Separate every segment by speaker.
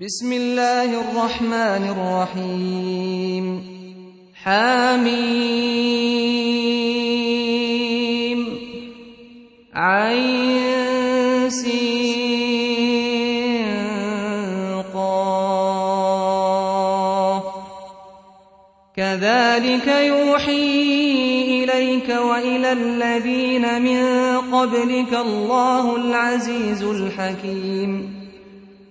Speaker 1: بسم الله الرحمن الرحيم. حميم. عين كذلك يوحي إليك وإلى الذين من قبلك الله العزيز الحكيم.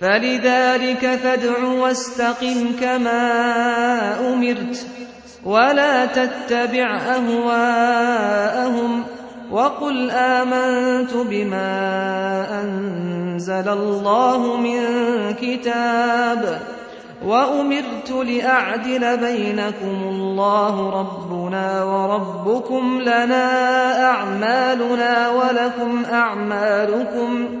Speaker 1: فلذلك فادع واستقم كما أمرت ولا تتبع أهواءهم وقل آمنت بما أنزل الله من كتاب وأمرت لأعدل بينكم الله ربنا وربكم لنا أعمالنا ولكم أعمالكم